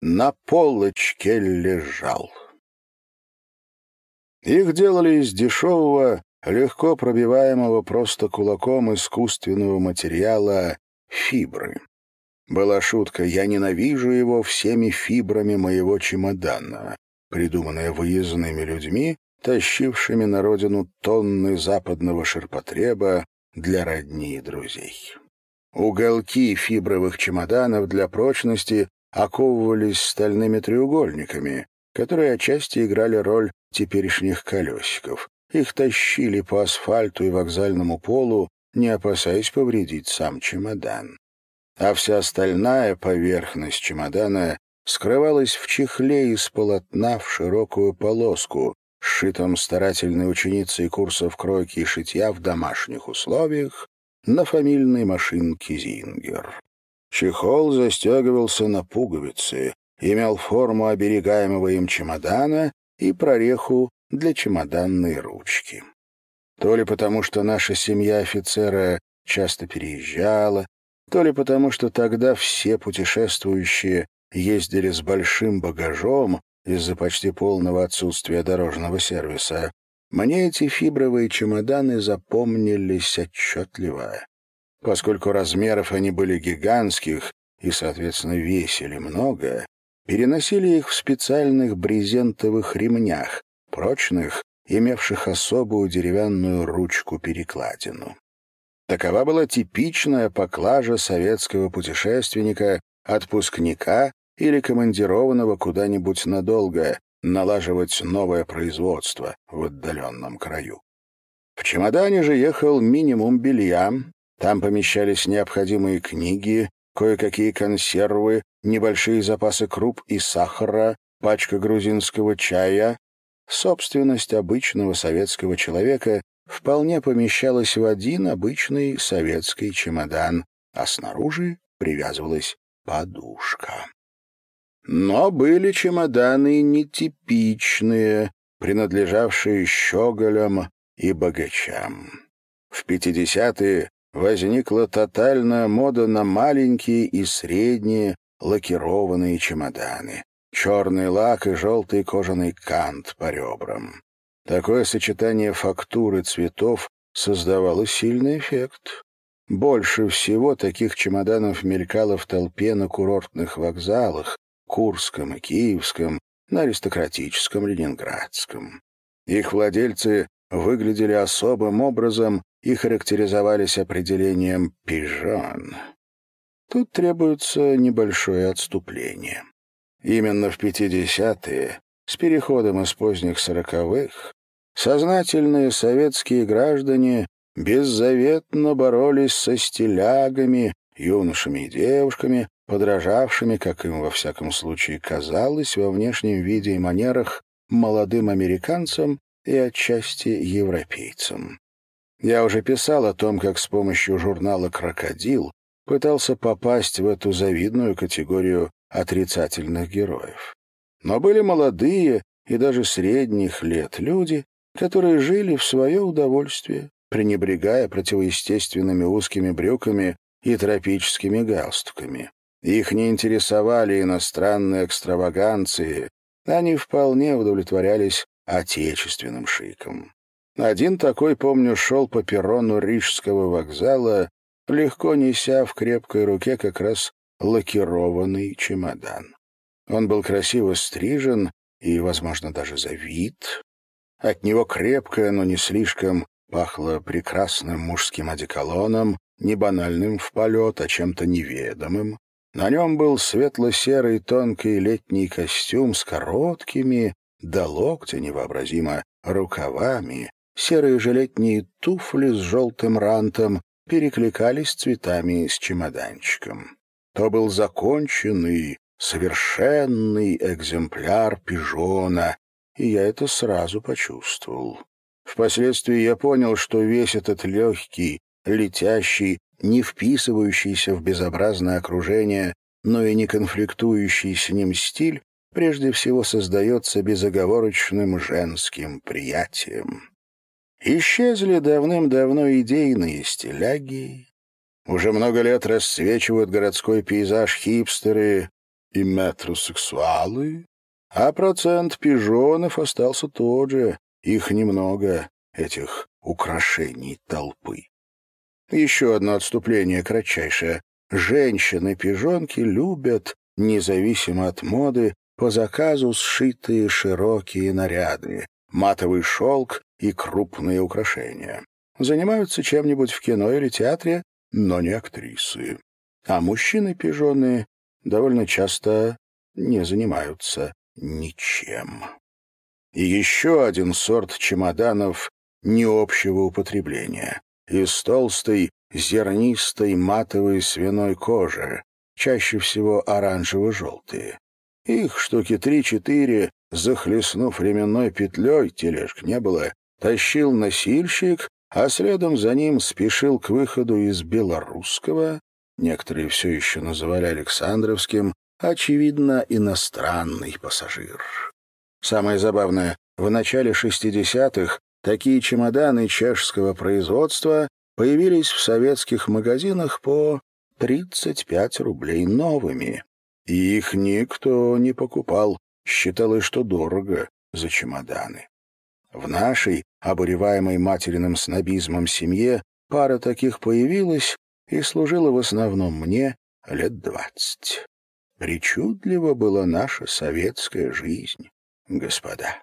на полочке лежал. Их делали из дешевого, легко пробиваемого просто кулаком искусственного материала фибры. Была шутка «Я ненавижу его всеми фибрами моего чемодана», придуманная выездными людьми, тащившими на родину тонны западного ширпотреба для родни и друзей. Уголки фибровых чемоданов для прочности оковывались стальными треугольниками, которые отчасти играли роль теперешних колесиков. Их тащили по асфальту и вокзальному полу, не опасаясь повредить сам чемодан а вся остальная поверхность чемодана скрывалась в чехле из полотна в широкую полоску, сшитом старательной ученицей курсов кройки и шитья в домашних условиях на фамильной машинке «Зингер». Чехол застегивался на пуговицы, имел форму оберегаемого им чемодана и прореху для чемоданной ручки. То ли потому, что наша семья офицера часто переезжала, то ли потому, что тогда все путешествующие ездили с большим багажом из-за почти полного отсутствия дорожного сервиса, мне эти фибровые чемоданы запомнились отчетливо. Поскольку размеров они были гигантских и, соответственно, весили много, переносили их в специальных брезентовых ремнях, прочных, имевших особую деревянную ручку-перекладину. Такова была типичная поклажа советского путешественника, отпускника или командированного куда-нибудь надолго, налаживать новое производство в отдаленном краю. В чемодане же ехал минимум белья, там помещались необходимые книги, кое-какие консервы, небольшие запасы круп и сахара, пачка грузинского чая, собственность обычного советского человека, вполне помещалась в один обычный советский чемодан, а снаружи привязывалась подушка. Но были чемоданы нетипичные, принадлежавшие щеголям и богачам. В пятидесятые возникла тотальная мода на маленькие и средние лакированные чемоданы. Черный лак и желтый кожаный кант по ребрам. Такое сочетание фактур и цветов создавало сильный эффект. Больше всего таких чемоданов мелькало в толпе на курортных вокзалах, Курском и Киевском, на аристократическом Ленинградском. Их владельцы выглядели особым образом и характеризовались определением «пижон». Тут требуется небольшое отступление. Именно в 50-е, с переходом из поздних сороковых, Сознательные советские граждане беззаветно боролись со стилягами, юношами и девушками, подражавшими, как им во всяком случае казалось, во внешнем виде и манерах молодым американцам и отчасти европейцам. Я уже писал о том, как с помощью журнала «Крокодил» пытался попасть в эту завидную категорию отрицательных героев. Но были молодые и даже средних лет люди, которые жили в свое удовольствие, пренебрегая противоестественными узкими брюками и тропическими галстуками. Их не интересовали иностранные экстраваганции, они вполне удовлетворялись отечественным шиком. Один такой, помню, шел по перрону Рижского вокзала, легко неся в крепкой руке как раз лакированный чемодан. Он был красиво стрижен и, возможно, даже завит, от него крепкое, но не слишком, пахло прекрасным мужским одеколоном, не банальным в полет, а чем-то неведомым. На нем был светло-серый тонкий летний костюм с короткими, до локтя невообразимо, рукавами. Серые же летние туфли с желтым рантом перекликались цветами с чемоданчиком. То был законченный, совершенный экземпляр пижона, и я это сразу почувствовал. Впоследствии я понял, что весь этот легкий, летящий, не вписывающийся в безобразное окружение, но и не конфликтующий с ним стиль прежде всего создается безоговорочным женским приятием. Исчезли давным-давно идейные стиляги, уже много лет расцвечивают городской пейзаж хипстеры, и метросексуалы, а процент пижонов остался тот же, их немного, этих украшений толпы. Еще одно отступление кратчайшее. Женщины-пижонки любят, независимо от моды, по заказу сшитые широкие наряды, матовый шелк и крупные украшения. Занимаются чем-нибудь в кино или театре, но не актрисы. А мужчины-пижоны довольно часто не занимаются ничем. И еще один сорт чемоданов необщего употребления. Из толстой, зернистой матовой свиной кожи, чаще всего оранжево-желтые. Их штуки три-четыре, захлестнув ременной петлей, тележек не было, тащил носильщик, а следом за ним спешил к выходу из белорусского, некоторые все еще называли Александровским, очевидно, иностранный пассажир. Самое забавное, в начале 60-х такие чемоданы чешского производства появились в советских магазинах по 35 рублей новыми. И их никто не покупал, считалось, что дорого за чемоданы. В нашей, обуреваемой материным снобизмом семье, пара таких появилась и служила в основном мне лет двадцать. Причудлива была наша советская жизнь, господа.